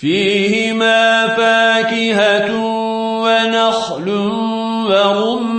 فيهما فاكهة ونخل ورمان.